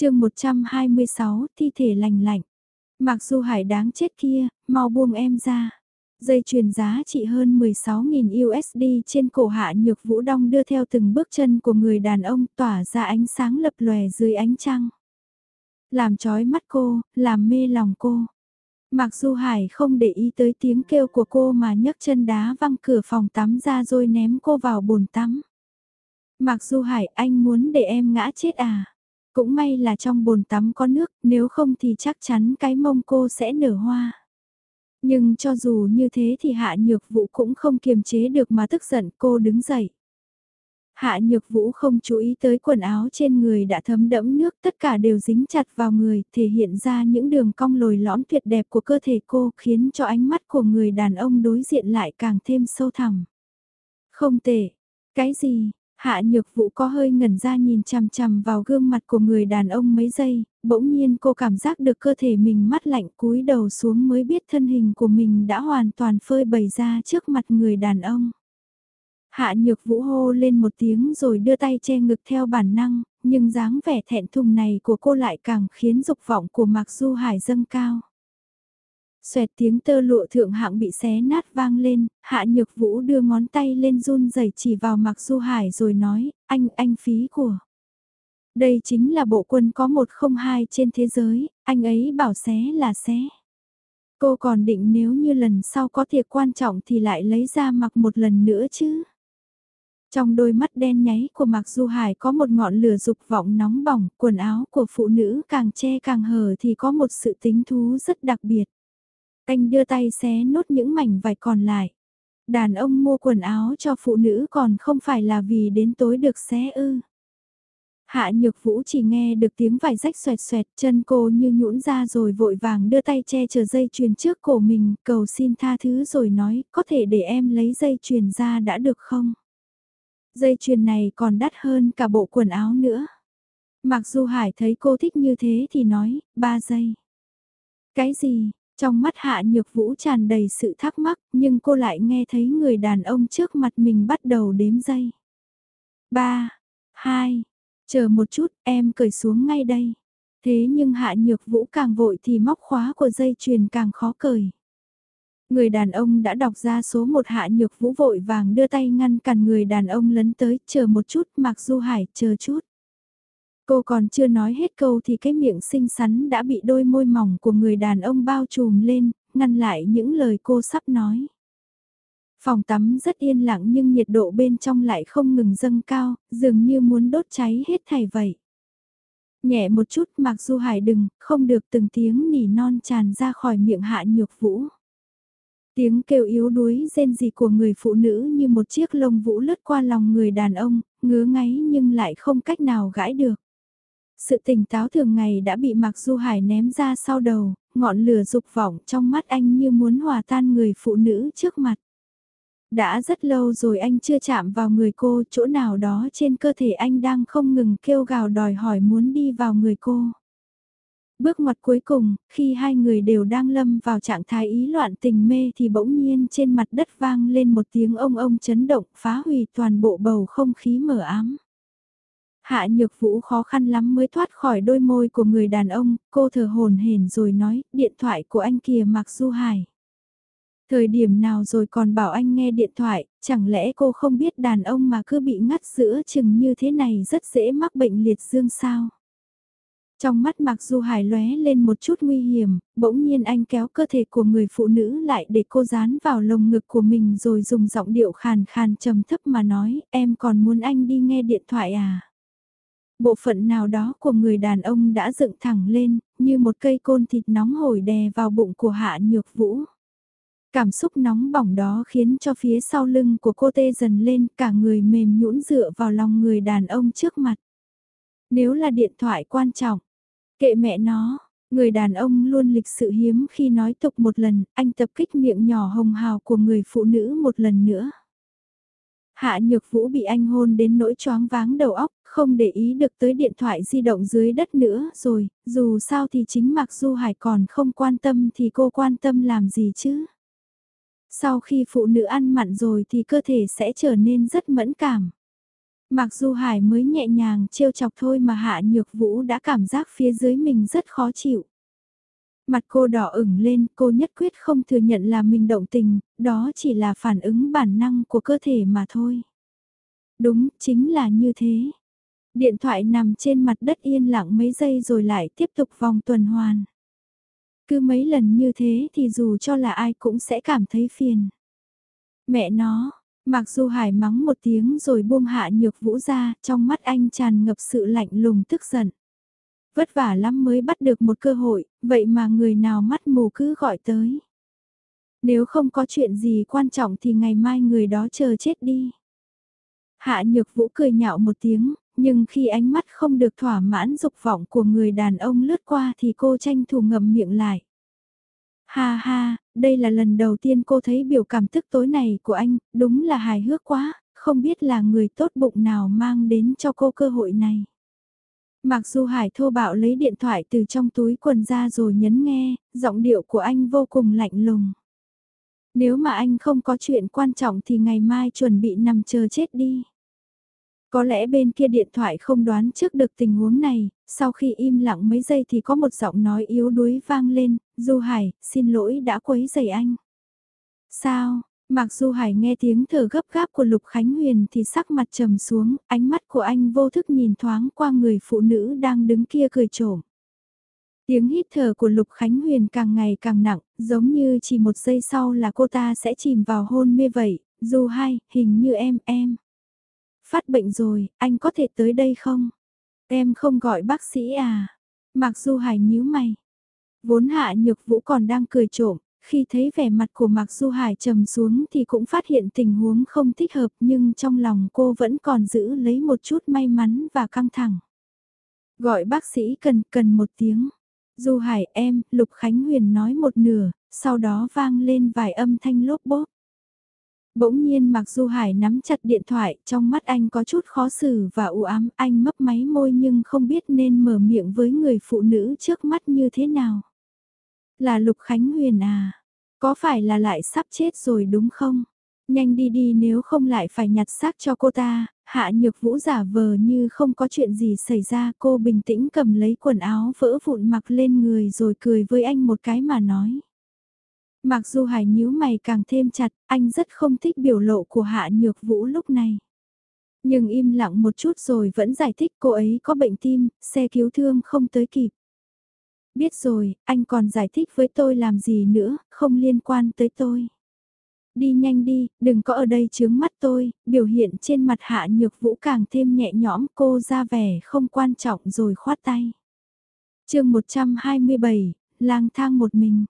chương 126, thi thể lành lạnh. Mặc dù hải đáng chết kia, mau buông em ra. Dây chuyền giá trị hơn 16.000 USD trên cổ hạ nhược vũ đong đưa theo từng bước chân của người đàn ông tỏa ra ánh sáng lập lòe dưới ánh trăng. Làm chói mắt cô, làm mê lòng cô. Mặc dù Hải không để ý tới tiếng kêu của cô mà nhấc chân đá văng cửa phòng tắm ra rồi ném cô vào bồn tắm. Mặc dù Hải anh muốn để em ngã chết à? Cũng may là trong bồn tắm có nước, nếu không thì chắc chắn cái mông cô sẽ nở hoa. Nhưng cho dù như thế thì hạ nhược vũ cũng không kiềm chế được mà tức giận cô đứng dậy. Hạ nhược vũ không chú ý tới quần áo trên người đã thấm đẫm nước tất cả đều dính chặt vào người thể hiện ra những đường cong lồi lõm tuyệt đẹp của cơ thể cô khiến cho ánh mắt của người đàn ông đối diện lại càng thêm sâu thẳm. Không tệ, cái gì, Hạ nhược vũ có hơi ngẩn ra nhìn chằm chằm vào gương mặt của người đàn ông mấy giây, bỗng nhiên cô cảm giác được cơ thể mình mắt lạnh cúi đầu xuống mới biết thân hình của mình đã hoàn toàn phơi bày ra trước mặt người đàn ông. Hạ nhược vũ hô lên một tiếng rồi đưa tay che ngực theo bản năng, nhưng dáng vẻ thẹn thùng này của cô lại càng khiến dục vọng của Mạc Du Hải dâng cao. Xoẹt tiếng tơ lụa thượng hạng bị xé nát vang lên, hạ nhược vũ đưa ngón tay lên run rẩy chỉ vào Mạc Du Hải rồi nói, anh, anh phí của. Đây chính là bộ quân có một không hai trên thế giới, anh ấy bảo xé là xé. Cô còn định nếu như lần sau có thiệt quan trọng thì lại lấy ra mặc một lần nữa chứ. Trong đôi mắt đen nháy của Mạc Du Hải có một ngọn lửa dục vọng nóng bỏng, quần áo của phụ nữ càng che càng hở thì có một sự tính thú rất đặc biệt. Anh đưa tay xé nốt những mảnh vải còn lại. Đàn ông mua quần áo cho phụ nữ còn không phải là vì đến tối được xé ư. Hạ nhược vũ chỉ nghe được tiếng vải rách xoẹt xoẹt chân cô như nhũn ra rồi vội vàng đưa tay che chở dây chuyền trước cổ mình cầu xin tha thứ rồi nói có thể để em lấy dây chuyền ra đã được không? Dây chuyền này còn đắt hơn cả bộ quần áo nữa. Mặc dù Hải thấy cô thích như thế thì nói, ba giây. Cái gì, trong mắt hạ nhược vũ tràn đầy sự thắc mắc, nhưng cô lại nghe thấy người đàn ông trước mặt mình bắt đầu đếm giây. Ba, hai, chờ một chút, em cởi xuống ngay đây. Thế nhưng hạ nhược vũ càng vội thì móc khóa của dây chuyền càng khó cởi. Người đàn ông đã đọc ra số một hạ nhược vũ vội vàng đưa tay ngăn cản người đàn ông lấn tới, chờ một chút, mặc Du Hải, chờ chút. Cô còn chưa nói hết câu thì cái miệng xinh xắn đã bị đôi môi mỏng của người đàn ông bao trùm lên, ngăn lại những lời cô sắp nói. Phòng tắm rất yên lặng nhưng nhiệt độ bên trong lại không ngừng dâng cao, dường như muốn đốt cháy hết thảy vậy. Nhẹ một chút mặc dù hải đừng, không được từng tiếng nỉ non tràn ra khỏi miệng hạ nhược vũ. Tiếng kêu yếu đuối rên rỉ của người phụ nữ như một chiếc lông vũ lướt qua lòng người đàn ông, ngứa ngáy nhưng lại không cách nào gãi được. Sự tỉnh táo thường ngày đã bị Mạc Du Hải ném ra sau đầu, ngọn lửa dục vọng trong mắt anh như muốn hòa tan người phụ nữ trước mặt. Đã rất lâu rồi anh chưa chạm vào người cô, chỗ nào đó trên cơ thể anh đang không ngừng kêu gào đòi hỏi muốn đi vào người cô. Bước ngoặt cuối cùng, khi hai người đều đang lâm vào trạng thái ý loạn tình mê thì bỗng nhiên trên mặt đất vang lên một tiếng ông ông chấn động phá hủy toàn bộ bầu không khí mở ám. Hạ nhược vũ khó khăn lắm mới thoát khỏi đôi môi của người đàn ông, cô thở hồn hển rồi nói, điện thoại của anh kia Mạc Du Hải. Thời điểm nào rồi còn bảo anh nghe điện thoại, chẳng lẽ cô không biết đàn ông mà cứ bị ngắt giữa chừng như thế này rất dễ mắc bệnh liệt dương sao? Trong mắt Mạc Du Hải lóe lên một chút nguy hiểm, bỗng nhiên anh kéo cơ thể của người phụ nữ lại để cô dán vào lồng ngực của mình rồi dùng giọng điệu khàn khàn trầm thấp mà nói, em còn muốn anh đi nghe điện thoại à? Bộ phận nào đó của người đàn ông đã dựng thẳng lên, như một cây côn thịt nóng hổi đè vào bụng của hạ nhược vũ. Cảm xúc nóng bỏng đó khiến cho phía sau lưng của cô tê dần lên cả người mềm nhũn dựa vào lòng người đàn ông trước mặt. Nếu là điện thoại quan trọng, kệ mẹ nó, người đàn ông luôn lịch sự hiếm khi nói tục một lần, anh tập kích miệng nhỏ hồng hào của người phụ nữ một lần nữa. Hạ Nhược Vũ bị anh hôn đến nỗi choáng váng đầu óc, không để ý được tới điện thoại di động dưới đất nữa rồi, dù sao thì chính Mạc Du Hải còn không quan tâm thì cô quan tâm làm gì chứ? Sau khi phụ nữ ăn mặn rồi thì cơ thể sẽ trở nên rất mẫn cảm. Mặc dù Hải mới nhẹ nhàng trêu chọc thôi mà Hạ Nhược Vũ đã cảm giác phía dưới mình rất khó chịu. Mặt cô đỏ ửng lên, cô nhất quyết không thừa nhận là mình động tình, đó chỉ là phản ứng bản năng của cơ thể mà thôi. Đúng, chính là như thế. Điện thoại nằm trên mặt đất yên lặng mấy giây rồi lại tiếp tục vòng tuần hoàn. Cứ mấy lần như thế thì dù cho là ai cũng sẽ cảm thấy phiền. Mẹ nó, mặc dù Hải mắng một tiếng rồi buông hạ nhược vũ ra, trong mắt anh tràn ngập sự lạnh lùng tức giận. Vất vả lắm mới bắt được một cơ hội, vậy mà người nào mắt mù cứ gọi tới. Nếu không có chuyện gì quan trọng thì ngày mai người đó chờ chết đi. Hạ nhược vũ cười nhạo một tiếng, nhưng khi ánh mắt không được thỏa mãn dục vọng của người đàn ông lướt qua thì cô tranh thủ ngậm miệng lại. Ha ha, đây là lần đầu tiên cô thấy biểu cảm tức tối này của anh, đúng là hài hước quá, không biết là người tốt bụng nào mang đến cho cô cơ hội này. Mặc dù Hải thô bạo lấy điện thoại từ trong túi quần ra rồi nhấn nghe, giọng điệu của anh vô cùng lạnh lùng. Nếu mà anh không có chuyện quan trọng thì ngày mai chuẩn bị nằm chờ chết đi. Có lẽ bên kia điện thoại không đoán trước được tình huống này, sau khi im lặng mấy giây thì có một giọng nói yếu đuối vang lên, Du Hải, xin lỗi đã quấy rầy anh. Sao, mặc dù Hải nghe tiếng thở gấp gáp của Lục Khánh Huyền thì sắc mặt trầm xuống, ánh mắt của anh vô thức nhìn thoáng qua người phụ nữ đang đứng kia cười trộm. Tiếng hít thở của Lục Khánh Huyền càng ngày càng nặng, giống như chỉ một giây sau là cô ta sẽ chìm vào hôn mê vậy, Du Hai, hình như em, em. Phát bệnh rồi, anh có thể tới đây không? Em không gọi bác sĩ à? Mặc dù Hải nhíu mày. Vốn hạ nhược vũ còn đang cười trộm, khi thấy vẻ mặt của Mạc Du Hải trầm xuống thì cũng phát hiện tình huống không thích hợp nhưng trong lòng cô vẫn còn giữ lấy một chút may mắn và căng thẳng. Gọi bác sĩ cần cần một tiếng. Du Hải em, Lục Khánh Huyền nói một nửa, sau đó vang lên vài âm thanh lốp bốp. Bỗng nhiên mặc Du Hải nắm chặt điện thoại, trong mắt anh có chút khó xử và u ám, anh mấp máy môi nhưng không biết nên mở miệng với người phụ nữ trước mắt như thế nào. Là Lục Khánh Huyền à? Có phải là lại sắp chết rồi đúng không? Nhanh đi đi nếu không lại phải nhặt xác cho cô ta, hạ nhược vũ giả vờ như không có chuyện gì xảy ra cô bình tĩnh cầm lấy quần áo vỡ vụn mặc lên người rồi cười với anh một cái mà nói. Mặc dù hải nhíu mày càng thêm chặt, anh rất không thích biểu lộ của hạ nhược vũ lúc này. Nhưng im lặng một chút rồi vẫn giải thích cô ấy có bệnh tim, xe cứu thương không tới kịp. Biết rồi, anh còn giải thích với tôi làm gì nữa, không liên quan tới tôi. Đi nhanh đi, đừng có ở đây chướng mắt tôi, biểu hiện trên mặt hạ nhược vũ càng thêm nhẹ nhõm cô ra vẻ không quan trọng rồi khoát tay. chương 127, lang thang một mình.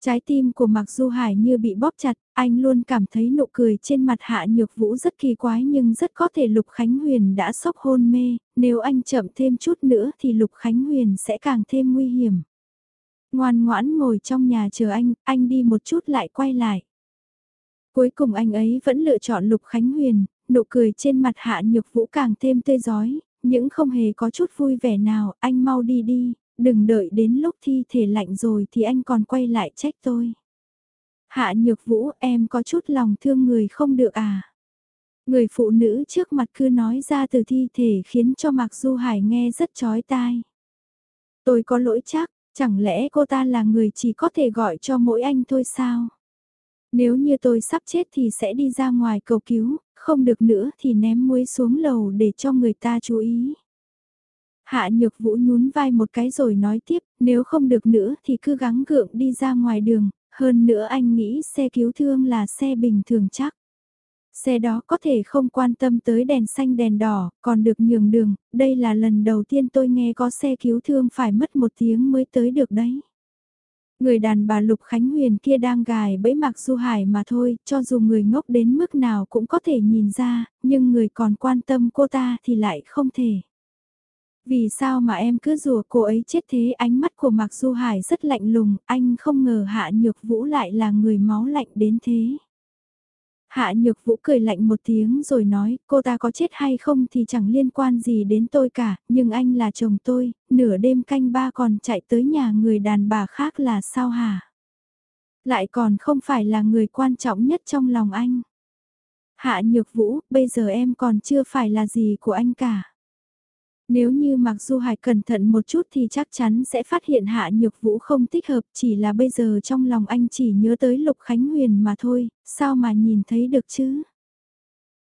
Trái tim của Mạc Du Hải như bị bóp chặt, anh luôn cảm thấy nụ cười trên mặt Hạ Nhược Vũ rất kỳ quái nhưng rất có thể Lục Khánh Huyền đã sốc hôn mê, nếu anh chậm thêm chút nữa thì Lục Khánh Huyền sẽ càng thêm nguy hiểm. Ngoan ngoãn ngồi trong nhà chờ anh, anh đi một chút lại quay lại. Cuối cùng anh ấy vẫn lựa chọn Lục Khánh Huyền, nụ cười trên mặt Hạ Nhược Vũ càng thêm tươi giói, những không hề có chút vui vẻ nào, anh mau đi đi, đừng đợi đến lúc thi thể lạnh rồi thì anh còn quay lại trách tôi. Hạ nhược vũ em có chút lòng thương người không được à? Người phụ nữ trước mặt cứ nói ra từ thi thể khiến cho Mạc Du Hải nghe rất chói tai. Tôi có lỗi chắc, chẳng lẽ cô ta là người chỉ có thể gọi cho mỗi anh thôi sao? Nếu như tôi sắp chết thì sẽ đi ra ngoài cầu cứu, không được nữa thì ném muối xuống lầu để cho người ta chú ý. Hạ nhược vũ nhún vai một cái rồi nói tiếp, nếu không được nữa thì cứ gắng gượng đi ra ngoài đường, hơn nữa anh nghĩ xe cứu thương là xe bình thường chắc. Xe đó có thể không quan tâm tới đèn xanh đèn đỏ, còn được nhường đường, đây là lần đầu tiên tôi nghe có xe cứu thương phải mất một tiếng mới tới được đấy. Người đàn bà Lục Khánh Huyền kia đang gài bẫy mặc du hải mà thôi, cho dù người ngốc đến mức nào cũng có thể nhìn ra, nhưng người còn quan tâm cô ta thì lại không thể. Vì sao mà em cứ rùa cô ấy chết thế ánh mắt của Mạc Du Hải rất lạnh lùng, anh không ngờ Hạ Nhược Vũ lại là người máu lạnh đến thế. Hạ Nhược Vũ cười lạnh một tiếng rồi nói, cô ta có chết hay không thì chẳng liên quan gì đến tôi cả, nhưng anh là chồng tôi, nửa đêm canh ba còn chạy tới nhà người đàn bà khác là sao hả? Lại còn không phải là người quan trọng nhất trong lòng anh. Hạ Nhược Vũ, bây giờ em còn chưa phải là gì của anh cả. Nếu như Mạc Du Hải cẩn thận một chút thì chắc chắn sẽ phát hiện Hạ Nhược Vũ không thích hợp chỉ là bây giờ trong lòng anh chỉ nhớ tới Lục Khánh Huyền mà thôi, sao mà nhìn thấy được chứ?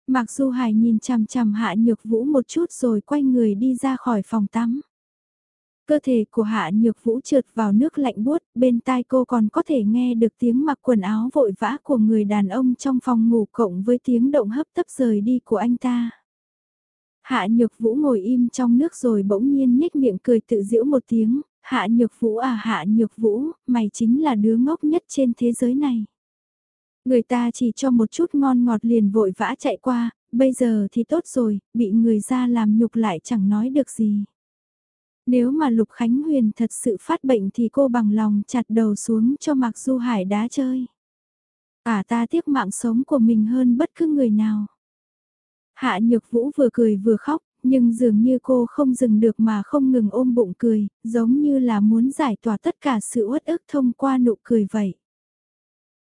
Mạc Du Hải nhìn chằm chằm Hạ Nhược Vũ một chút rồi quay người đi ra khỏi phòng tắm. Cơ thể của Hạ Nhược Vũ trượt vào nước lạnh buốt, bên tai cô còn có thể nghe được tiếng mặc quần áo vội vã của người đàn ông trong phòng ngủ cộng với tiếng động hấp tấp rời đi của anh ta. Hạ Nhược Vũ ngồi im trong nước rồi bỗng nhiên nhếch miệng cười tự giễu một tiếng, Hạ Nhược Vũ à Hạ Nhược Vũ, mày chính là đứa ngốc nhất trên thế giới này. Người ta chỉ cho một chút ngon ngọt liền vội vã chạy qua, bây giờ thì tốt rồi, bị người ra làm nhục lại chẳng nói được gì. Nếu mà Lục Khánh Huyền thật sự phát bệnh thì cô bằng lòng chặt đầu xuống cho Mạc Du Hải đá chơi. À ta tiếc mạng sống của mình hơn bất cứ người nào. Hạ Nhược Vũ vừa cười vừa khóc, nhưng dường như cô không dừng được mà không ngừng ôm bụng cười, giống như là muốn giải tỏa tất cả sự uất ức thông qua nụ cười vậy.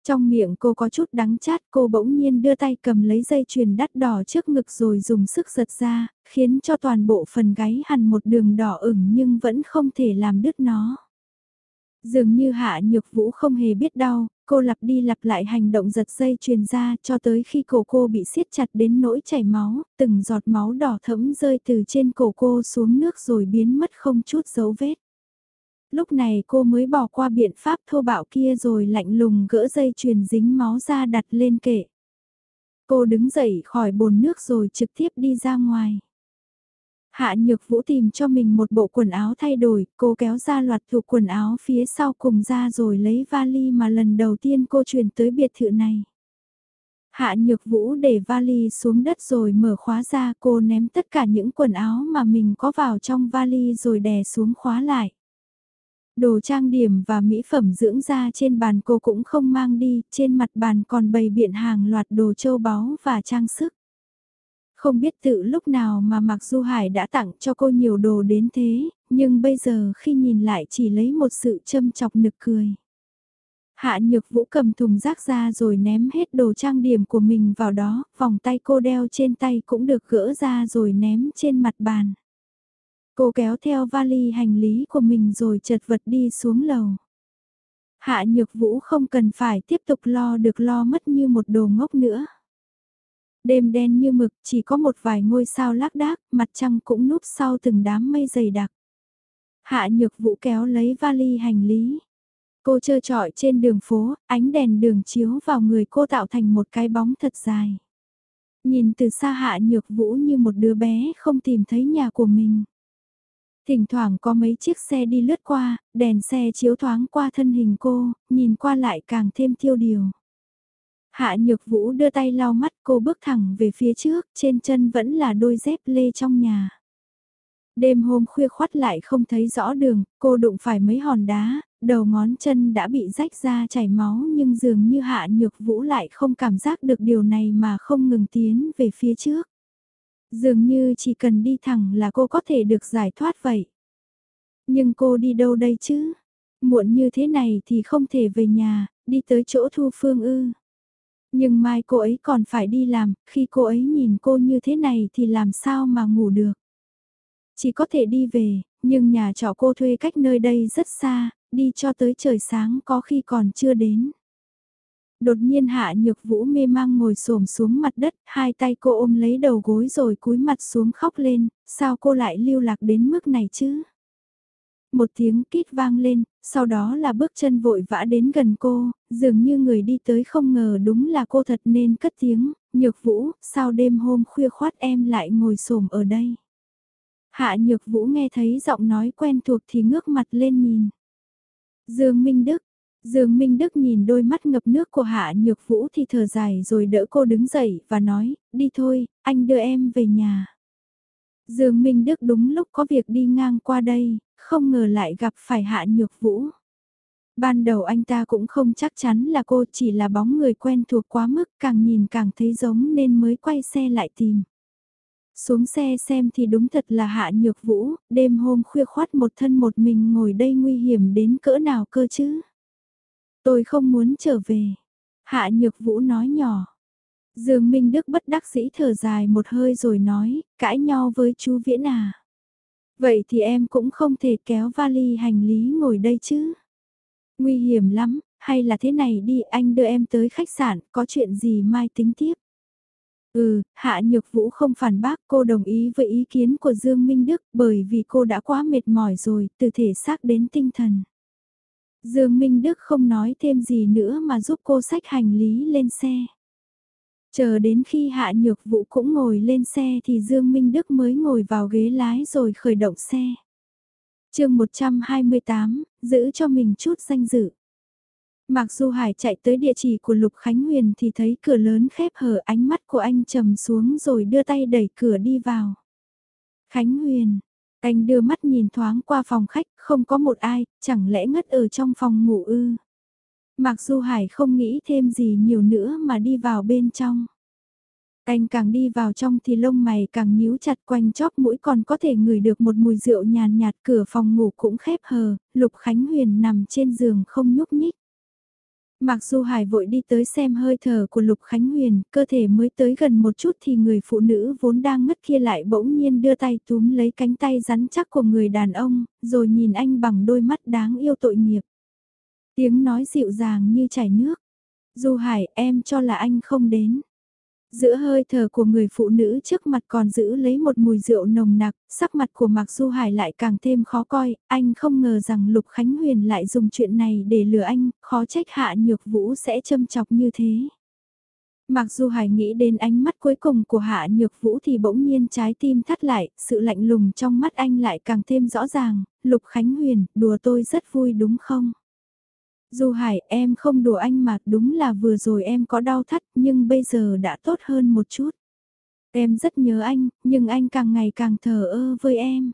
Trong miệng cô có chút đắng chát cô bỗng nhiên đưa tay cầm lấy dây chuyền đắt đỏ trước ngực rồi dùng sức giật ra, khiến cho toàn bộ phần gáy hằn một đường đỏ ửng nhưng vẫn không thể làm đứt nó. Dường như hạ nhược vũ không hề biết đau, cô lặp đi lặp lại hành động giật dây truyền ra cho tới khi cổ cô bị siết chặt đến nỗi chảy máu, từng giọt máu đỏ thẫm rơi từ trên cổ cô xuống nước rồi biến mất không chút dấu vết lúc này cô mới bỏ qua biện pháp thô bạo kia rồi lạnh lùng gỡ dây truyền dính máu ra đặt lên kệ. Cô đứng dậy khỏi bồn nước rồi trực tiếp đi ra ngoài. Hạ Nhược Vũ tìm cho mình một bộ quần áo thay đổi, cô kéo ra loạt thuộc quần áo phía sau cùng ra rồi lấy vali mà lần đầu tiên cô chuyển tới biệt thự này. Hạ Nhược Vũ để vali xuống đất rồi mở khóa ra cô ném tất cả những quần áo mà mình có vào trong vali rồi đè xuống khóa lại. Đồ trang điểm và mỹ phẩm dưỡng da trên bàn cô cũng không mang đi, trên mặt bàn còn bày biện hàng loạt đồ châu báu và trang sức. Không biết tự lúc nào mà Mạc Du Hải đã tặng cho cô nhiều đồ đến thế, nhưng bây giờ khi nhìn lại chỉ lấy một sự châm chọc nực cười. Hạ Nhược Vũ cầm thùng rác ra rồi ném hết đồ trang điểm của mình vào đó, vòng tay cô đeo trên tay cũng được gỡ ra rồi ném trên mặt bàn. Cô kéo theo vali hành lý của mình rồi chật vật đi xuống lầu. Hạ Nhược Vũ không cần phải tiếp tục lo được lo mất như một đồ ngốc nữa. Đêm đen như mực, chỉ có một vài ngôi sao lác đác, mặt trăng cũng núp sau từng đám mây dày đặc. Hạ Nhược Vũ kéo lấy vali hành lý. Cô trơ trọi trên đường phố, ánh đèn đường chiếu vào người cô tạo thành một cái bóng thật dài. Nhìn từ xa Hạ Nhược Vũ như một đứa bé không tìm thấy nhà của mình. Thỉnh thoảng có mấy chiếc xe đi lướt qua, đèn xe chiếu thoáng qua thân hình cô, nhìn qua lại càng thêm thiêu điều. Hạ Nhược Vũ đưa tay lau mắt cô bước thẳng về phía trước, trên chân vẫn là đôi dép lê trong nhà. Đêm hôm khuya khoắt lại không thấy rõ đường, cô đụng phải mấy hòn đá, đầu ngón chân đã bị rách ra chảy máu nhưng dường như Hạ Nhược Vũ lại không cảm giác được điều này mà không ngừng tiến về phía trước. Dường như chỉ cần đi thẳng là cô có thể được giải thoát vậy. Nhưng cô đi đâu đây chứ? Muộn như thế này thì không thể về nhà, đi tới chỗ thu phương ư. Nhưng mai cô ấy còn phải đi làm, khi cô ấy nhìn cô như thế này thì làm sao mà ngủ được. Chỉ có thể đi về, nhưng nhà trọ cô thuê cách nơi đây rất xa, đi cho tới trời sáng có khi còn chưa đến. Đột nhiên hạ nhược vũ mê mang ngồi xổm xuống mặt đất, hai tay cô ôm lấy đầu gối rồi cúi mặt xuống khóc lên, sao cô lại lưu lạc đến mức này chứ? Một tiếng kít vang lên, sau đó là bước chân vội vã đến gần cô, dường như người đi tới không ngờ đúng là cô thật nên cất tiếng, nhược vũ, sao đêm hôm khuya khoát em lại ngồi xổm ở đây? Hạ nhược vũ nghe thấy giọng nói quen thuộc thì ngước mặt lên nhìn. Dương Minh Đức, Dương Minh Đức nhìn đôi mắt ngập nước của Hạ Nhược Vũ thì thở dài rồi đỡ cô đứng dậy và nói, đi thôi, anh đưa em về nhà. Dương Minh Đức đúng lúc có việc đi ngang qua đây, không ngờ lại gặp phải Hạ Nhược Vũ. Ban đầu anh ta cũng không chắc chắn là cô chỉ là bóng người quen thuộc quá mức càng nhìn càng thấy giống nên mới quay xe lại tìm. Xuống xe xem thì đúng thật là Hạ Nhược Vũ, đêm hôm khuya khoát một thân một mình ngồi đây nguy hiểm đến cỡ nào cơ chứ. Tôi không muốn trở về. Hạ Nhược Vũ nói nhỏ. Dương Minh Đức bất đắc dĩ thở dài một hơi rồi nói, cãi nhau với chú Viễn à. Vậy thì em cũng không thể kéo vali hành lý ngồi đây chứ. Nguy hiểm lắm, hay là thế này đi anh đưa em tới khách sạn, có chuyện gì mai tính tiếp. Ừ, Hạ Nhược Vũ không phản bác cô đồng ý với ý kiến của Dương Minh Đức bởi vì cô đã quá mệt mỏi rồi, từ thể xác đến tinh thần. Dương Minh Đức không nói thêm gì nữa mà giúp cô xách hành lý lên xe. Chờ đến khi Hạ Nhược Vũ cũng ngồi lên xe thì Dương Minh Đức mới ngồi vào ghế lái rồi khởi động xe. chương 128, giữ cho mình chút danh dự. Mặc dù Hải chạy tới địa chỉ của Lục Khánh Huyền thì thấy cửa lớn khép hở ánh mắt của anh trầm xuống rồi đưa tay đẩy cửa đi vào. Khánh Huyền, anh đưa mắt nhìn thoáng qua phòng khách, không có một ai, chẳng lẽ ngất ở trong phòng ngủ ư. Mặc dù Hải không nghĩ thêm gì nhiều nữa mà đi vào bên trong. Anh càng đi vào trong thì lông mày càng nhíu chặt quanh chóp mũi còn có thể ngửi được một mùi rượu nhàn nhạt cửa phòng ngủ cũng khép hờ, Lục Khánh Huyền nằm trên giường không nhúc nhích. Mặc dù Hải vội đi tới xem hơi thở của Lục Khánh Huyền, cơ thể mới tới gần một chút thì người phụ nữ vốn đang ngất kia lại bỗng nhiên đưa tay túm lấy cánh tay rắn chắc của người đàn ông, rồi nhìn anh bằng đôi mắt đáng yêu tội nghiệp. Tiếng nói dịu dàng như chảy nước. Du Hải em cho là anh không đến. Giữa hơi thở của người phụ nữ trước mặt còn giữ lấy một mùi rượu nồng nặc, sắc mặt của Mạc Du Hải lại càng thêm khó coi, anh không ngờ rằng Lục Khánh Huyền lại dùng chuyện này để lừa anh, khó trách Hạ Nhược Vũ sẽ châm chọc như thế. Mặc dù Hải nghĩ đến ánh mắt cuối cùng của Hạ Nhược Vũ thì bỗng nhiên trái tim thắt lại, sự lạnh lùng trong mắt anh lại càng thêm rõ ràng, Lục Khánh Huyền, đùa tôi rất vui đúng không? Du Hải, em không đùa anh mà, đúng là vừa rồi em có đau thắt, nhưng bây giờ đã tốt hơn một chút. Em rất nhớ anh, nhưng anh càng ngày càng thờ ơ với em.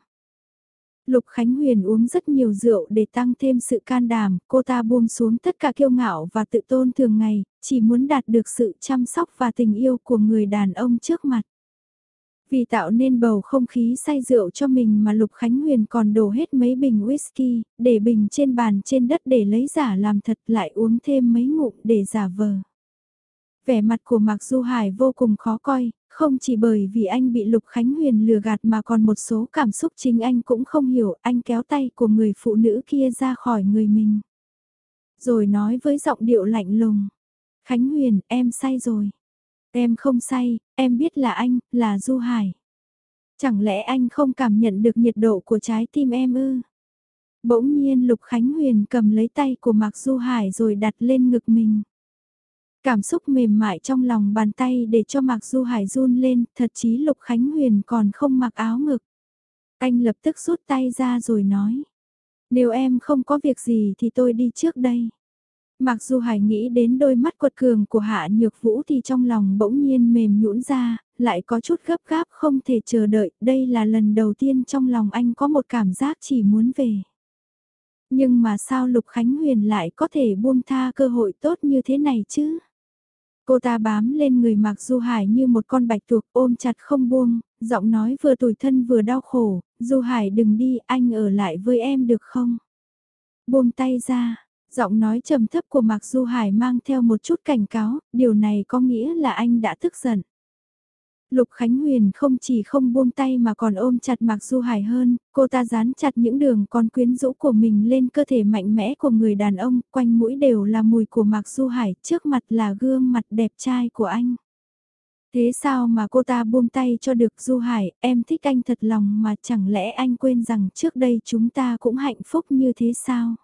Lục Khánh Huyền uống rất nhiều rượu để tăng thêm sự can đảm, cô ta buông xuống tất cả kiêu ngạo và tự tôn thường ngày, chỉ muốn đạt được sự chăm sóc và tình yêu của người đàn ông trước mặt. Vì tạo nên bầu không khí say rượu cho mình mà Lục Khánh Huyền còn đổ hết mấy bình whisky, để bình trên bàn trên đất để lấy giả làm thật lại uống thêm mấy ngụm để giả vờ. Vẻ mặt của Mạc Du Hải vô cùng khó coi, không chỉ bởi vì anh bị Lục Khánh Huyền lừa gạt mà còn một số cảm xúc chính anh cũng không hiểu, anh kéo tay của người phụ nữ kia ra khỏi người mình. Rồi nói với giọng điệu lạnh lùng, Khánh Huyền, em say rồi. Em không say, em biết là anh, là Du Hải. Chẳng lẽ anh không cảm nhận được nhiệt độ của trái tim em ư? Bỗng nhiên Lục Khánh Huyền cầm lấy tay của Mạc Du Hải rồi đặt lên ngực mình. Cảm xúc mềm mại trong lòng bàn tay để cho Mạc Du Hải run lên, thật chí Lục Khánh Huyền còn không mặc áo ngực. Anh lập tức rút tay ra rồi nói. Nếu em không có việc gì thì tôi đi trước đây. Mặc dù Hải nghĩ đến đôi mắt quật cường của Hạ Nhược Vũ thì trong lòng bỗng nhiên mềm nhũn ra, lại có chút gấp gáp không thể chờ đợi, đây là lần đầu tiên trong lòng anh có một cảm giác chỉ muốn về. Nhưng mà sao Lục Khánh Huyền lại có thể buông tha cơ hội tốt như thế này chứ? Cô ta bám lên người Mạc Du Hải như một con bạch tuộc ôm chặt không buông, giọng nói vừa tủi thân vừa đau khổ, Du Hải đừng đi, anh ở lại với em được không? Buông tay ra, Giọng nói trầm thấp của Mạc Du Hải mang theo một chút cảnh cáo, điều này có nghĩa là anh đã tức giận. Lục Khánh Huyền không chỉ không buông tay mà còn ôm chặt Mạc Du Hải hơn, cô ta dán chặt những đường con quyến rũ của mình lên cơ thể mạnh mẽ của người đàn ông, quanh mũi đều là mùi của Mạc Du Hải, trước mặt là gương mặt đẹp trai của anh. Thế sao mà cô ta buông tay cho được Du Hải, em thích anh thật lòng mà chẳng lẽ anh quên rằng trước đây chúng ta cũng hạnh phúc như thế sao?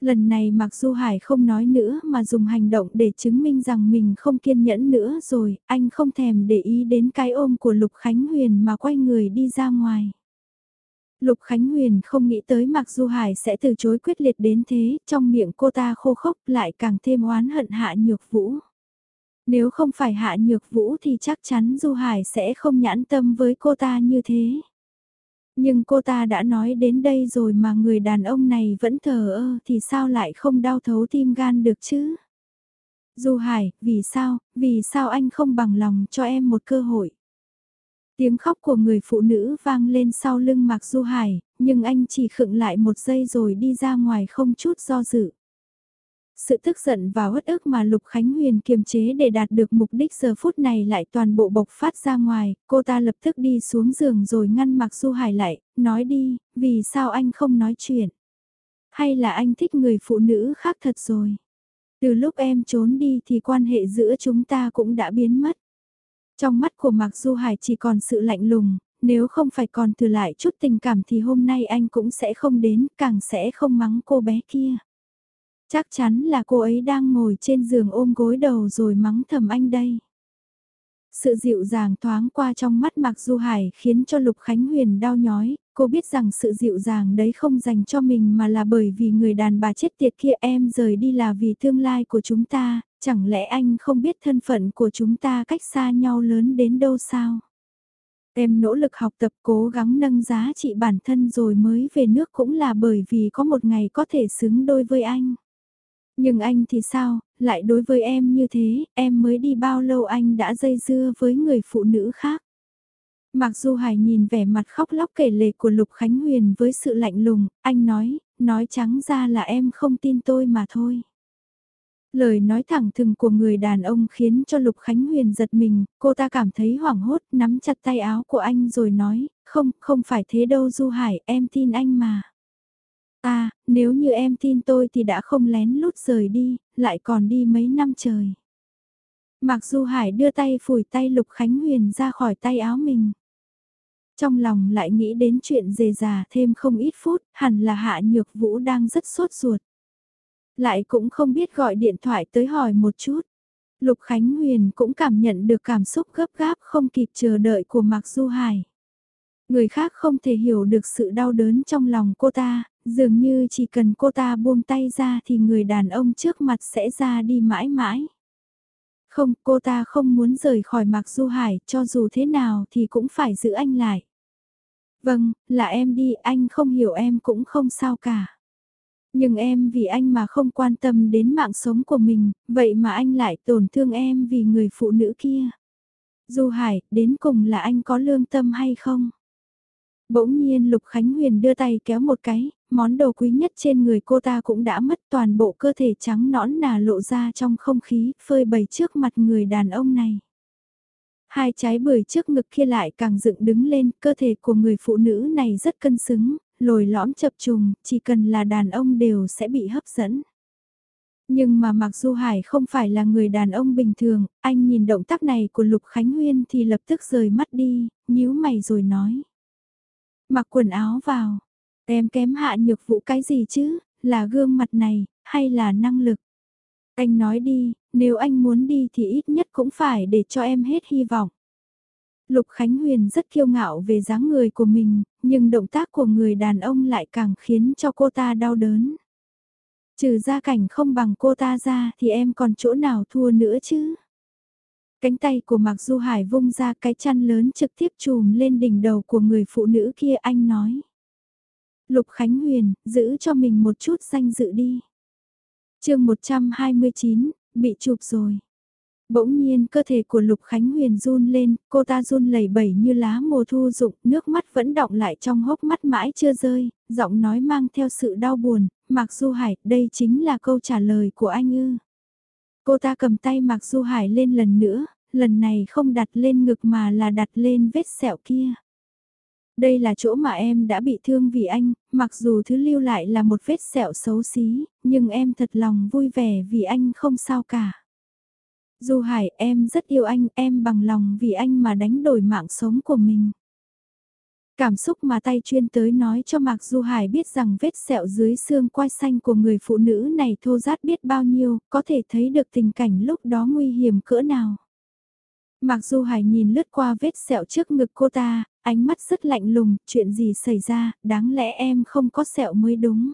Lần này Mạc Du Hải không nói nữa mà dùng hành động để chứng minh rằng mình không kiên nhẫn nữa rồi, anh không thèm để ý đến cái ôm của Lục Khánh Huyền mà quay người đi ra ngoài. Lục Khánh Huyền không nghĩ tới Mạc Du Hải sẽ từ chối quyết liệt đến thế, trong miệng cô ta khô khốc lại càng thêm oán hận Hạ Nhược Vũ. Nếu không phải Hạ Nhược Vũ thì chắc chắn Du Hải sẽ không nhãn tâm với cô ta như thế. Nhưng cô ta đã nói đến đây rồi mà người đàn ông này vẫn thờ ơ thì sao lại không đau thấu tim gan được chứ? Du Hải, vì sao, vì sao anh không bằng lòng cho em một cơ hội? Tiếng khóc của người phụ nữ vang lên sau lưng Mạc Du Hải, nhưng anh chỉ khựng lại một giây rồi đi ra ngoài không chút do dự. Sự tức giận và uất ức mà Lục Khánh Huyền kiềm chế để đạt được mục đích giờ phút này lại toàn bộ bộc phát ra ngoài, cô ta lập tức đi xuống giường rồi ngăn Mạc Du Hải lại, nói đi, vì sao anh không nói chuyện? Hay là anh thích người phụ nữ khác thật rồi? Từ lúc em trốn đi thì quan hệ giữa chúng ta cũng đã biến mất. Trong mắt của Mạc Du Hải chỉ còn sự lạnh lùng, nếu không phải còn thừa lại chút tình cảm thì hôm nay anh cũng sẽ không đến, càng sẽ không mắng cô bé kia. Chắc chắn là cô ấy đang ngồi trên giường ôm gối đầu rồi mắng thầm anh đây. Sự dịu dàng thoáng qua trong mắt Mạc Du Hải khiến cho Lục Khánh Huyền đau nhói, cô biết rằng sự dịu dàng đấy không dành cho mình mà là bởi vì người đàn bà chết tiệt kia em rời đi là vì tương lai của chúng ta, chẳng lẽ anh không biết thân phận của chúng ta cách xa nhau lớn đến đâu sao? Em nỗ lực học tập cố gắng nâng giá trị bản thân rồi mới về nước cũng là bởi vì có một ngày có thể xứng đôi với anh. Nhưng anh thì sao, lại đối với em như thế, em mới đi bao lâu anh đã dây dưa với người phụ nữ khác. Mặc dù Hải nhìn vẻ mặt khóc lóc kể lệ của Lục Khánh Huyền với sự lạnh lùng, anh nói, nói trắng ra là em không tin tôi mà thôi. Lời nói thẳng thừng của người đàn ông khiến cho Lục Khánh Huyền giật mình, cô ta cảm thấy hoảng hốt, nắm chặt tay áo của anh rồi nói, không, không phải thế đâu Du Hải, em tin anh mà. À, nếu như em tin tôi thì đã không lén lút rời đi, lại còn đi mấy năm trời. Mặc Du Hải đưa tay phủi tay Lục Khánh Huyền ra khỏi tay áo mình. Trong lòng lại nghĩ đến chuyện dề già thêm không ít phút, hẳn là Hạ Nhược Vũ đang rất sốt ruột. Lại cũng không biết gọi điện thoại tới hỏi một chút. Lục Khánh Huyền cũng cảm nhận được cảm xúc gấp gáp không kịp chờ đợi của Mạc Du Hải. Người khác không thể hiểu được sự đau đớn trong lòng cô ta, dường như chỉ cần cô ta buông tay ra thì người đàn ông trước mặt sẽ ra đi mãi mãi. Không, cô ta không muốn rời khỏi Mạc Du Hải, cho dù thế nào thì cũng phải giữ anh lại. Vâng, là em đi, anh không hiểu em cũng không sao cả. Nhưng em vì anh mà không quan tâm đến mạng sống của mình, vậy mà anh lại tổn thương em vì người phụ nữ kia. Du Hải, đến cùng là anh có lương tâm hay không? Bỗng nhiên Lục Khánh Huyền đưa tay kéo một cái, món đồ quý nhất trên người cô ta cũng đã mất toàn bộ cơ thể trắng nõn nà lộ ra trong không khí, phơi bày trước mặt người đàn ông này. Hai trái bưởi trước ngực kia lại càng dựng đứng lên, cơ thể của người phụ nữ này rất cân xứng, lồi lõm chập trùng, chỉ cần là đàn ông đều sẽ bị hấp dẫn. Nhưng mà mặc dù Hải không phải là người đàn ông bình thường, anh nhìn động tác này của Lục Khánh Huyên thì lập tức rời mắt đi, nhíu mày rồi nói. Mặc quần áo vào, em kém hạ nhược vụ cái gì chứ, là gương mặt này, hay là năng lực? Anh nói đi, nếu anh muốn đi thì ít nhất cũng phải để cho em hết hy vọng. Lục Khánh Huyền rất kiêu ngạo về dáng người của mình, nhưng động tác của người đàn ông lại càng khiến cho cô ta đau đớn. Trừ ra cảnh không bằng cô ta ra thì em còn chỗ nào thua nữa chứ? Cánh tay của Mạc Du Hải vung ra cái chăn lớn trực tiếp chùm lên đỉnh đầu của người phụ nữ kia anh nói. Lục Khánh Huyền, giữ cho mình một chút danh dự đi. chương 129, bị chụp rồi. Bỗng nhiên cơ thể của Lục Khánh Huyền run lên, cô ta run lẩy bẩy như lá mùa thu rụng, nước mắt vẫn động lại trong hốc mắt mãi chưa rơi, giọng nói mang theo sự đau buồn, Mạc Du Hải, đây chính là câu trả lời của anh ư. Cô ta cầm tay Mạc Du Hải lên lần nữa, lần này không đặt lên ngực mà là đặt lên vết sẹo kia. Đây là chỗ mà em đã bị thương vì anh, mặc dù thứ lưu lại là một vết sẹo xấu xí, nhưng em thật lòng vui vẻ vì anh không sao cả. Du Hải em rất yêu anh, em bằng lòng vì anh mà đánh đổi mạng sống của mình. Cảm xúc mà tay chuyên tới nói cho Mạc Du Hải biết rằng vết sẹo dưới xương quai xanh của người phụ nữ này thô rát biết bao nhiêu, có thể thấy được tình cảnh lúc đó nguy hiểm cỡ nào mặc dù Hải nhìn lướt qua vết sẹo trước ngực cô ta, ánh mắt rất lạnh lùng, chuyện gì xảy ra, đáng lẽ em không có sẹo mới đúng.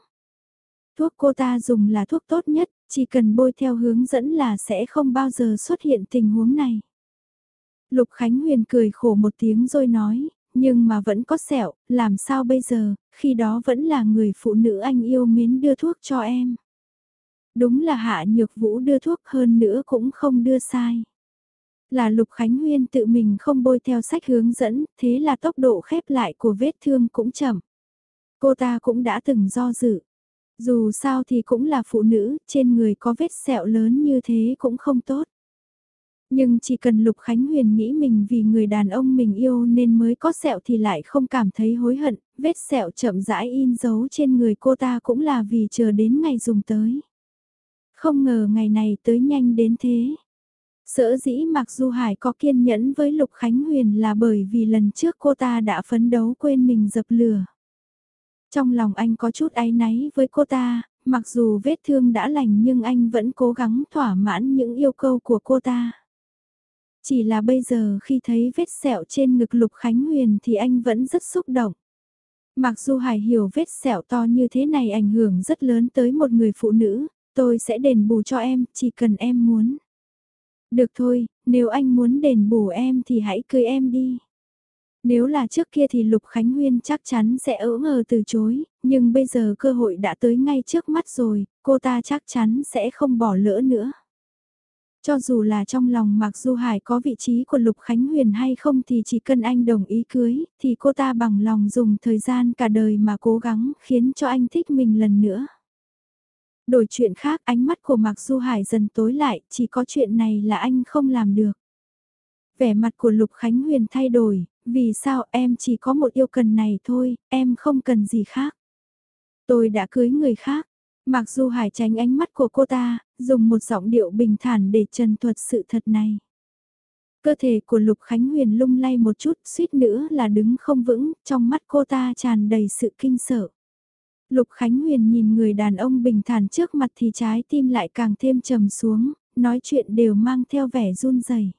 Thuốc cô ta dùng là thuốc tốt nhất, chỉ cần bôi theo hướng dẫn là sẽ không bao giờ xuất hiện tình huống này. Lục Khánh Huyền cười khổ một tiếng rồi nói, nhưng mà vẫn có sẹo, làm sao bây giờ, khi đó vẫn là người phụ nữ anh yêu mến đưa thuốc cho em. Đúng là Hạ Nhược Vũ đưa thuốc hơn nữa cũng không đưa sai. Là Lục Khánh Huyên tự mình không bôi theo sách hướng dẫn, thế là tốc độ khép lại của vết thương cũng chậm. Cô ta cũng đã từng do dự. Dù sao thì cũng là phụ nữ, trên người có vết sẹo lớn như thế cũng không tốt. Nhưng chỉ cần Lục Khánh Huyền nghĩ mình vì người đàn ông mình yêu nên mới có sẹo thì lại không cảm thấy hối hận, vết sẹo chậm rãi in dấu trên người cô ta cũng là vì chờ đến ngày dùng tới. Không ngờ ngày này tới nhanh đến thế. Sở dĩ mặc dù Hải có kiên nhẫn với Lục Khánh Huyền là bởi vì lần trước cô ta đã phấn đấu quên mình dập lửa. Trong lòng anh có chút áy náy với cô ta, mặc dù vết thương đã lành nhưng anh vẫn cố gắng thỏa mãn những yêu cầu của cô ta. Chỉ là bây giờ khi thấy vết sẹo trên ngực Lục Khánh Huyền thì anh vẫn rất xúc động. Mặc dù Hải hiểu vết sẹo to như thế này ảnh hưởng rất lớn tới một người phụ nữ, tôi sẽ đền bù cho em, chỉ cần em muốn. Được thôi, nếu anh muốn đền bù em thì hãy cưới em đi. Nếu là trước kia thì Lục Khánh Huyên chắc chắn sẽ ỡ ngờ từ chối, nhưng bây giờ cơ hội đã tới ngay trước mắt rồi, cô ta chắc chắn sẽ không bỏ lỡ nữa. Cho dù là trong lòng Mạc Du Hải có vị trí của Lục Khánh Huyền hay không thì chỉ cần anh đồng ý cưới, thì cô ta bằng lòng dùng thời gian cả đời mà cố gắng khiến cho anh thích mình lần nữa. Đổi chuyện khác ánh mắt của Mạc Du Hải dần tối lại, chỉ có chuyện này là anh không làm được. Vẻ mặt của Lục Khánh Huyền thay đổi, vì sao em chỉ có một yêu cần này thôi, em không cần gì khác. Tôi đã cưới người khác. Mặc Du Hải tránh ánh mắt của cô ta, dùng một giọng điệu bình thản để trần thuật sự thật này. Cơ thể của Lục Khánh Huyền lung lay một chút, suýt nữa là đứng không vững, trong mắt cô ta tràn đầy sự kinh sợ. Lục Khánh Huyền nhìn người đàn ông bình thản trước mặt thì trái tim lại càng thêm trầm xuống, nói chuyện đều mang theo vẻ run rẩy.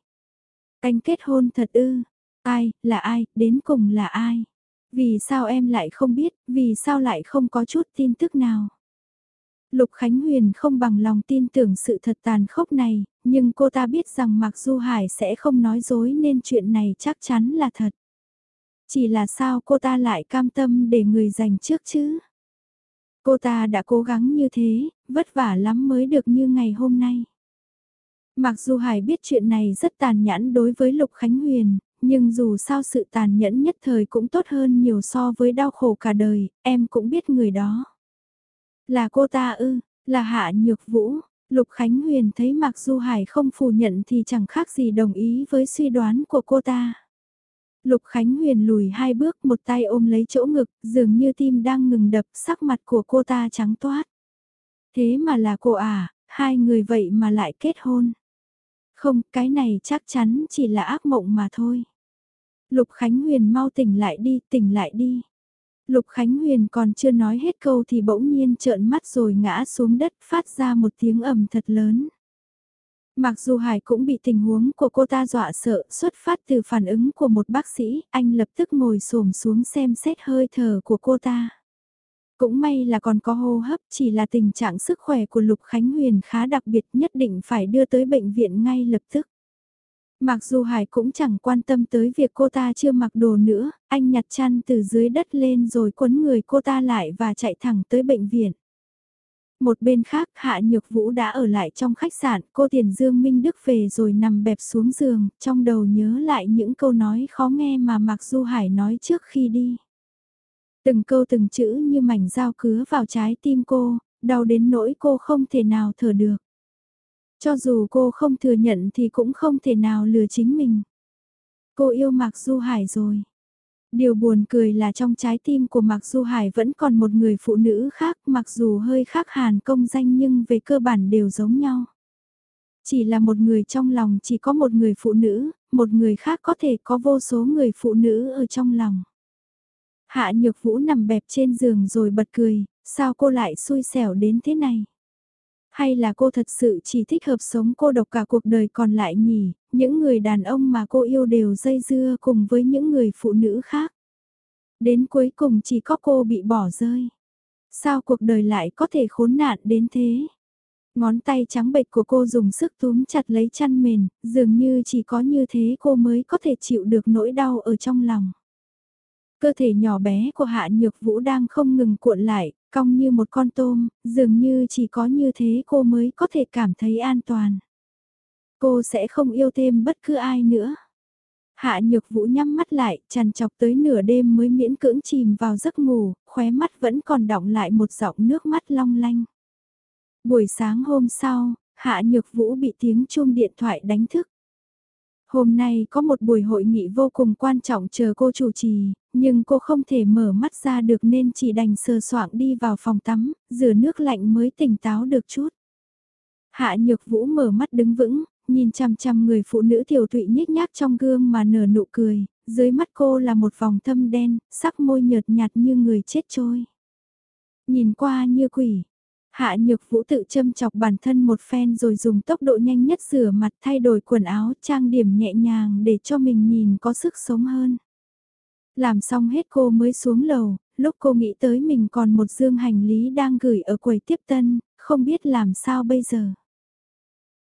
Anh kết hôn thật ư, ai, là ai, đến cùng là ai? Vì sao em lại không biết, vì sao lại không có chút tin tức nào? Lục Khánh Huyền không bằng lòng tin tưởng sự thật tàn khốc này, nhưng cô ta biết rằng Mạc Du Hải sẽ không nói dối nên chuyện này chắc chắn là thật. Chỉ là sao cô ta lại cam tâm để người giành trước chứ? Cô ta đã cố gắng như thế, vất vả lắm mới được như ngày hôm nay. Mặc dù Hải biết chuyện này rất tàn nhẫn đối với Lục Khánh Huyền, nhưng dù sao sự tàn nhẫn nhất thời cũng tốt hơn nhiều so với đau khổ cả đời, em cũng biết người đó. Là cô ta ư, là Hạ Nhược Vũ, Lục Khánh Huyền thấy Mạc Du Hải không phủ nhận thì chẳng khác gì đồng ý với suy đoán của cô ta. Lục Khánh Huyền lùi hai bước một tay ôm lấy chỗ ngực, dường như tim đang ngừng đập, sắc mặt của cô ta trắng toát. Thế mà là cô à, hai người vậy mà lại kết hôn. Không, cái này chắc chắn chỉ là ác mộng mà thôi. Lục Khánh Huyền mau tỉnh lại đi, tỉnh lại đi. Lục Khánh Huyền còn chưa nói hết câu thì bỗng nhiên trợn mắt rồi ngã xuống đất phát ra một tiếng ầm thật lớn. Mặc dù Hải cũng bị tình huống của cô ta dọa sợ xuất phát từ phản ứng của một bác sĩ, anh lập tức ngồi xổm xuống xem xét hơi thở của cô ta. Cũng may là còn có hô hấp chỉ là tình trạng sức khỏe của Lục Khánh Huyền khá đặc biệt nhất định phải đưa tới bệnh viện ngay lập tức. Mặc dù Hải cũng chẳng quan tâm tới việc cô ta chưa mặc đồ nữa, anh nhặt chăn từ dưới đất lên rồi quấn người cô ta lại và chạy thẳng tới bệnh viện. Một bên khác Hạ Nhược Vũ đã ở lại trong khách sạn, cô Tiền Dương Minh Đức về rồi nằm bẹp xuống giường, trong đầu nhớ lại những câu nói khó nghe mà Mạc Du Hải nói trước khi đi. Từng câu từng chữ như mảnh dao cứa vào trái tim cô, đau đến nỗi cô không thể nào thở được. Cho dù cô không thừa nhận thì cũng không thể nào lừa chính mình. Cô yêu Mạc Du Hải rồi. Điều buồn cười là trong trái tim của Mạc Du Hải vẫn còn một người phụ nữ khác mặc dù hơi khác hàn công danh nhưng về cơ bản đều giống nhau. Chỉ là một người trong lòng chỉ có một người phụ nữ, một người khác có thể có vô số người phụ nữ ở trong lòng. Hạ Nhược Vũ nằm bẹp trên giường rồi bật cười, sao cô lại xui xẻo đến thế này? Hay là cô thật sự chỉ thích hợp sống cô độc cả cuộc đời còn lại nhỉ, những người đàn ông mà cô yêu đều dây dưa cùng với những người phụ nữ khác. Đến cuối cùng chỉ có cô bị bỏ rơi. Sao cuộc đời lại có thể khốn nạn đến thế? Ngón tay trắng bệch của cô dùng sức túm chặt lấy chăn mền, dường như chỉ có như thế cô mới có thể chịu được nỗi đau ở trong lòng. Cơ thể nhỏ bé của Hạ Nhược Vũ đang không ngừng cuộn lại, cong như một con tôm, dường như chỉ có như thế cô mới có thể cảm thấy an toàn. Cô sẽ không yêu thêm bất cứ ai nữa. Hạ nhược vũ nhắm mắt lại, chằn chọc tới nửa đêm mới miễn cưỡng chìm vào giấc ngủ, khóe mắt vẫn còn đọng lại một giọng nước mắt long lanh. Buổi sáng hôm sau, Hạ nhược vũ bị tiếng chuông điện thoại đánh thức. Hôm nay có một buổi hội nghị vô cùng quan trọng chờ cô chủ trì, nhưng cô không thể mở mắt ra được nên chỉ đành sờ soạng đi vào phòng tắm, rửa nước lạnh mới tỉnh táo được chút. Hạ nhược vũ mở mắt đứng vững, nhìn chằm chằm người phụ nữ tiểu tụy nhếch nhác trong gương mà nở nụ cười, dưới mắt cô là một vòng thâm đen, sắc môi nhợt nhạt như người chết trôi. Nhìn qua như quỷ, Hạ nhược vũ tự châm chọc bản thân một phen rồi dùng tốc độ nhanh nhất rửa mặt thay đổi quần áo trang điểm nhẹ nhàng để cho mình nhìn có sức sống hơn. Làm xong hết cô mới xuống lầu, lúc cô nghĩ tới mình còn một dương hành lý đang gửi ở quầy tiếp tân, không biết làm sao bây giờ.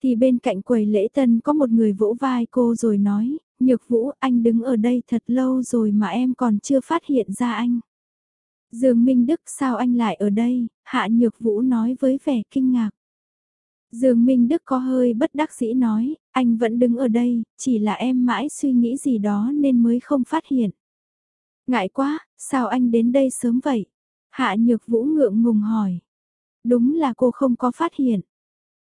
Thì bên cạnh quầy lễ tân có một người vỗ vai cô rồi nói, Nhược Vũ anh đứng ở đây thật lâu rồi mà em còn chưa phát hiện ra anh. Dương Minh Đức sao anh lại ở đây, Hạ Nhược Vũ nói với vẻ kinh ngạc. Dương Minh Đức có hơi bất đắc dĩ nói, anh vẫn đứng ở đây, chỉ là em mãi suy nghĩ gì đó nên mới không phát hiện. Ngại quá, sao anh đến đây sớm vậy? Hạ Nhược Vũ ngượng ngùng hỏi. Đúng là cô không có phát hiện.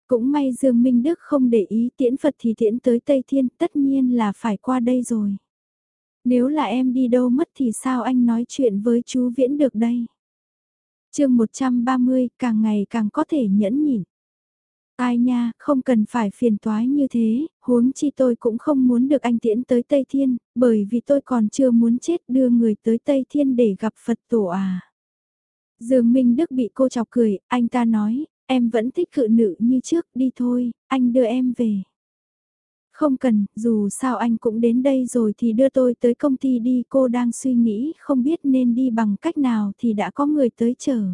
Cũng may Dương Minh Đức không để ý tiễn Phật thì tiễn tới Tây Thiên tất nhiên là phải qua đây rồi. Nếu là em đi đâu mất thì sao anh nói chuyện với chú Viễn được đây? chương 130 càng ngày càng có thể nhẫn nhịn. Ai nha, không cần phải phiền toái như thế, huống chi tôi cũng không muốn được anh tiễn tới Tây Thiên, bởi vì tôi còn chưa muốn chết đưa người tới Tây Thiên để gặp Phật tổ à. Dương Minh Đức bị cô chọc cười, anh ta nói, em vẫn thích cự nữ như trước, đi thôi, anh đưa em về. Không cần, dù sao anh cũng đến đây rồi thì đưa tôi tới công ty đi cô đang suy nghĩ không biết nên đi bằng cách nào thì đã có người tới chờ.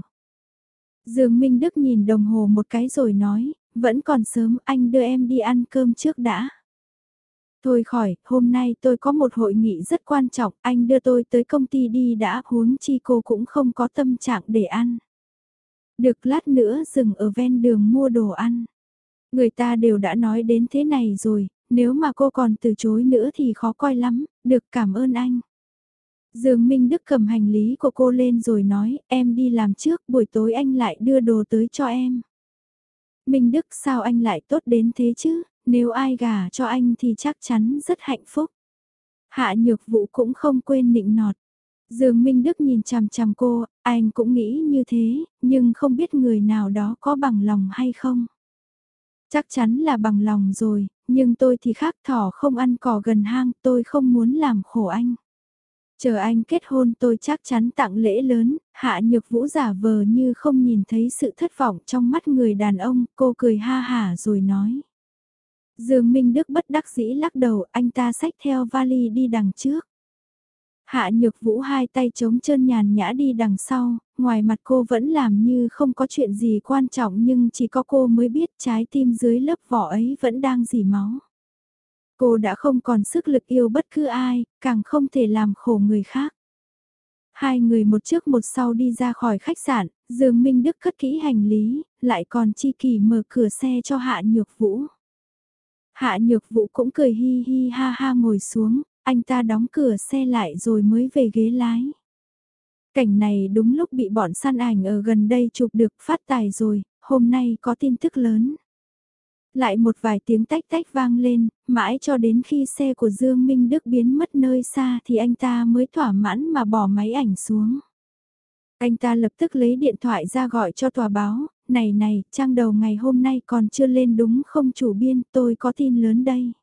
Dương Minh Đức nhìn đồng hồ một cái rồi nói, vẫn còn sớm anh đưa em đi ăn cơm trước đã. Thôi khỏi, hôm nay tôi có một hội nghị rất quan trọng, anh đưa tôi tới công ty đi đã huống chi cô cũng không có tâm trạng để ăn. Được lát nữa dừng ở ven đường mua đồ ăn. Người ta đều đã nói đến thế này rồi, nếu mà cô còn từ chối nữa thì khó coi lắm, được cảm ơn anh. Dương Minh Đức cầm hành lý của cô lên rồi nói, em đi làm trước, buổi tối anh lại đưa đồ tới cho em. Minh Đức sao anh lại tốt đến thế chứ, nếu ai gả cho anh thì chắc chắn rất hạnh phúc. Hạ nhược vụ cũng không quên nịnh nọt. Dương Minh Đức nhìn chằm chằm cô, anh cũng nghĩ như thế, nhưng không biết người nào đó có bằng lòng hay không. Chắc chắn là bằng lòng rồi, nhưng tôi thì khác thỏ không ăn cỏ gần hang, tôi không muốn làm khổ anh. Chờ anh kết hôn tôi chắc chắn tặng lễ lớn, hạ nhược vũ giả vờ như không nhìn thấy sự thất vọng trong mắt người đàn ông, cô cười ha hả rồi nói. Dương Minh Đức bất đắc dĩ lắc đầu, anh ta xách theo vali đi đằng trước. Hạ nhược vũ hai tay chống chân nhàn nhã đi đằng sau, ngoài mặt cô vẫn làm như không có chuyện gì quan trọng nhưng chỉ có cô mới biết trái tim dưới lớp vỏ ấy vẫn đang dì máu. Cô đã không còn sức lực yêu bất cứ ai, càng không thể làm khổ người khác. Hai người một trước một sau đi ra khỏi khách sạn, Dương Minh Đức cất kỹ hành lý, lại còn chi kỳ mở cửa xe cho Hạ Nhược Vũ. Hạ Nhược Vũ cũng cười hi hi ha ha ngồi xuống, anh ta đóng cửa xe lại rồi mới về ghế lái. Cảnh này đúng lúc bị bọn săn ảnh ở gần đây chụp được phát tài rồi, hôm nay có tin tức lớn. Lại một vài tiếng tách tách vang lên, mãi cho đến khi xe của Dương Minh Đức biến mất nơi xa thì anh ta mới thỏa mãn mà bỏ máy ảnh xuống. Anh ta lập tức lấy điện thoại ra gọi cho tòa báo, này này, trang đầu ngày hôm nay còn chưa lên đúng không chủ biên, tôi có tin lớn đây.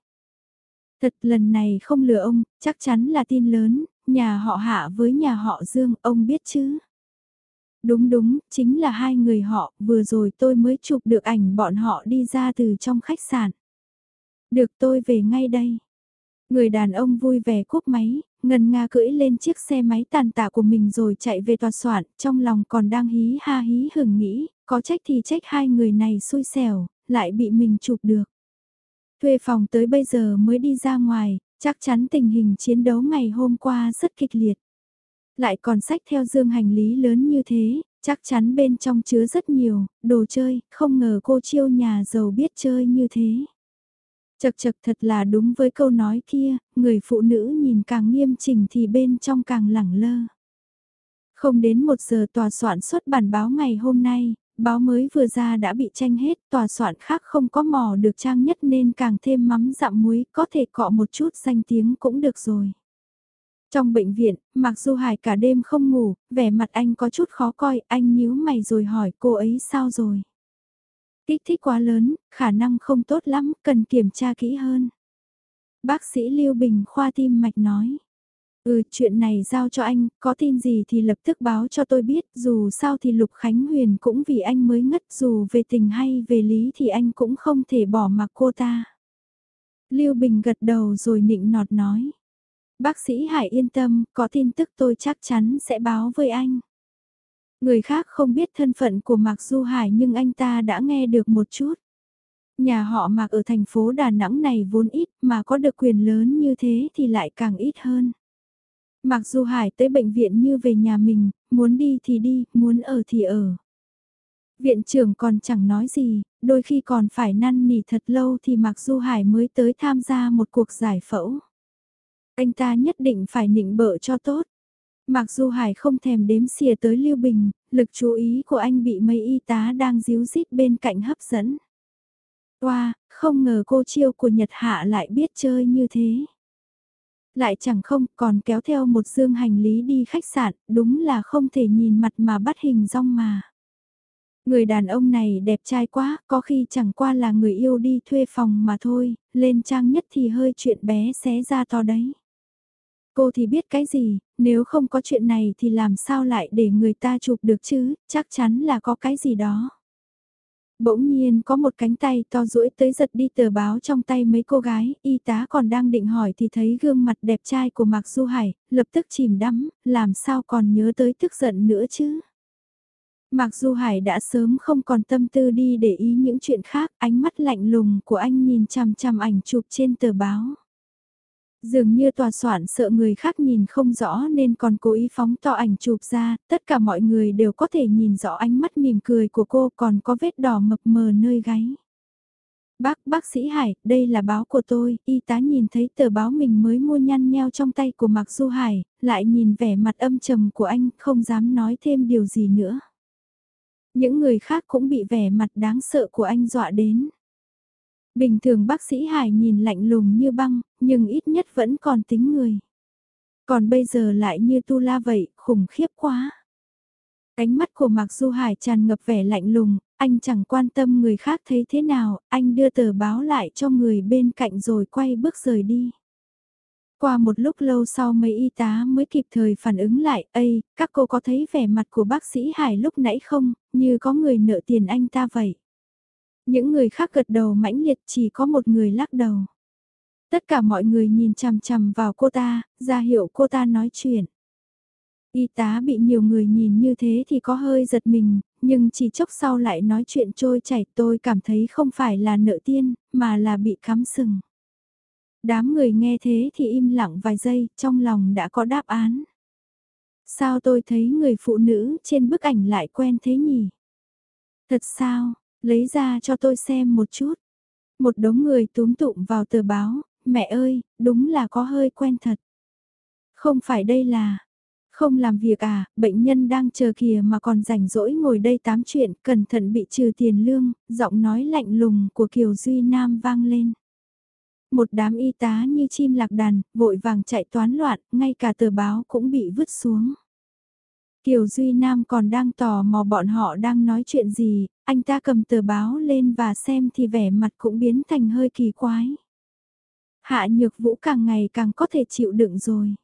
Thật lần này không lừa ông, chắc chắn là tin lớn, nhà họ hạ với nhà họ Dương, ông biết chứ? Đúng đúng, chính là hai người họ, vừa rồi tôi mới chụp được ảnh bọn họ đi ra từ trong khách sạn. Được tôi về ngay đây. Người đàn ông vui vẻ cúp máy, ngần nga cưỡi lên chiếc xe máy tàn tạ của mình rồi chạy về tòa soạn, trong lòng còn đang hí ha hí hừng nghĩ, có trách thì trách hai người này xui xẻo, lại bị mình chụp được. Thuê phòng tới bây giờ mới đi ra ngoài, chắc chắn tình hình chiến đấu ngày hôm qua rất kịch liệt. Lại còn sách theo dương hành lý lớn như thế, chắc chắn bên trong chứa rất nhiều, đồ chơi, không ngờ cô chiêu nhà giàu biết chơi như thế. Chật chật thật là đúng với câu nói kia, người phụ nữ nhìn càng nghiêm chỉnh thì bên trong càng lẳng lơ. Không đến một giờ tòa soạn xuất bản báo ngày hôm nay, báo mới vừa ra đã bị tranh hết, tòa soạn khác không có mò được trang nhất nên càng thêm mắm dặm muối, có thể cọ một chút danh tiếng cũng được rồi. Trong bệnh viện, mặc dù Hải cả đêm không ngủ, vẻ mặt anh có chút khó coi, anh nhíu mày rồi hỏi cô ấy sao rồi. Kích thích quá lớn, khả năng không tốt lắm, cần kiểm tra kỹ hơn. Bác sĩ Lưu Bình khoa tim mạch nói. Ừ, chuyện này giao cho anh, có tin gì thì lập tức báo cho tôi biết, dù sao thì Lục Khánh Huyền cũng vì anh mới ngất, dù về tình hay về lý thì anh cũng không thể bỏ mặc cô ta. Lưu Bình gật đầu rồi nịnh nọt nói. Bác sĩ Hải yên tâm, có tin tức tôi chắc chắn sẽ báo với anh. Người khác không biết thân phận của Mạc Du Hải nhưng anh ta đã nghe được một chút. Nhà họ Mạc ở thành phố Đà Nẵng này vốn ít mà có được quyền lớn như thế thì lại càng ít hơn mặc dù Hải tới bệnh viện như về nhà mình, muốn đi thì đi, muốn ở thì ở. Viện trưởng còn chẳng nói gì, đôi khi còn phải năn nỉ thật lâu thì Mạc Du Hải mới tới tham gia một cuộc giải phẫu. Anh ta nhất định phải nịnh bợ cho tốt. Mặc dù Hải không thèm đếm xìa tới Lưu Bình, lực chú ý của anh bị mấy y tá đang díu dít bên cạnh hấp dẫn. Wow, không ngờ cô chiêu của Nhật Hạ lại biết chơi như thế. Lại chẳng không còn kéo theo một dương hành lý đi khách sạn, đúng là không thể nhìn mặt mà bắt hình rong mà. Người đàn ông này đẹp trai quá, có khi chẳng qua là người yêu đi thuê phòng mà thôi, lên trang nhất thì hơi chuyện bé xé ra to đấy. Cô thì biết cái gì, nếu không có chuyện này thì làm sao lại để người ta chụp được chứ, chắc chắn là có cái gì đó. Bỗng nhiên có một cánh tay to duỗi tới giật đi tờ báo trong tay mấy cô gái, y tá còn đang định hỏi thì thấy gương mặt đẹp trai của Mạc Du Hải, lập tức chìm đắm, làm sao còn nhớ tới tức giận nữa chứ. Mạc Du Hải đã sớm không còn tâm tư đi để ý những chuyện khác, ánh mắt lạnh lùng của anh nhìn chằm chằm ảnh chụp trên tờ báo. Dường như tòa soạn sợ người khác nhìn không rõ nên còn cố ý phóng to ảnh chụp ra, tất cả mọi người đều có thể nhìn rõ ánh mắt mỉm cười của cô còn có vết đỏ mập mờ nơi gáy. Bác, bác sĩ Hải, đây là báo của tôi, y tá nhìn thấy tờ báo mình mới mua nhăn nheo trong tay của Mạc Du Hải, lại nhìn vẻ mặt âm trầm của anh, không dám nói thêm điều gì nữa. Những người khác cũng bị vẻ mặt đáng sợ của anh dọa đến. Bình thường bác sĩ Hải nhìn lạnh lùng như băng, nhưng ít nhất vẫn còn tính người. Còn bây giờ lại như tu la vậy, khủng khiếp quá. Ánh mắt của Mạc Du Hải tràn ngập vẻ lạnh lùng, anh chẳng quan tâm người khác thấy thế nào, anh đưa tờ báo lại cho người bên cạnh rồi quay bước rời đi. Qua một lúc lâu sau mấy y tá mới kịp thời phản ứng lại, Ây, các cô có thấy vẻ mặt của bác sĩ Hải lúc nãy không, như có người nợ tiền anh ta vậy. Những người khác gật đầu mãnh liệt chỉ có một người lắc đầu. Tất cả mọi người nhìn chằm chằm vào cô ta, ra hiệu cô ta nói chuyện. Y tá bị nhiều người nhìn như thế thì có hơi giật mình, nhưng chỉ chốc sau lại nói chuyện trôi chảy tôi cảm thấy không phải là nợ tiên, mà là bị cắm sừng. Đám người nghe thế thì im lặng vài giây, trong lòng đã có đáp án. Sao tôi thấy người phụ nữ trên bức ảnh lại quen thế nhỉ? Thật sao, lấy ra cho tôi xem một chút. Một đống người túm tụm vào tờ báo, mẹ ơi, đúng là có hơi quen thật. Không phải đây là, không làm việc à, bệnh nhân đang chờ kìa mà còn rảnh rỗi ngồi đây tám chuyện, cẩn thận bị trừ tiền lương, giọng nói lạnh lùng của Kiều Duy Nam vang lên. Một đám y tá như chim lạc đàn, vội vàng chạy toán loạn, ngay cả tờ báo cũng bị vứt xuống. Kiều Duy Nam còn đang tò mò bọn họ đang nói chuyện gì, anh ta cầm tờ báo lên và xem thì vẻ mặt cũng biến thành hơi kỳ quái. Hạ nhược vũ càng ngày càng có thể chịu đựng rồi.